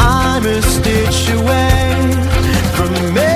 I'm a stitch away from me.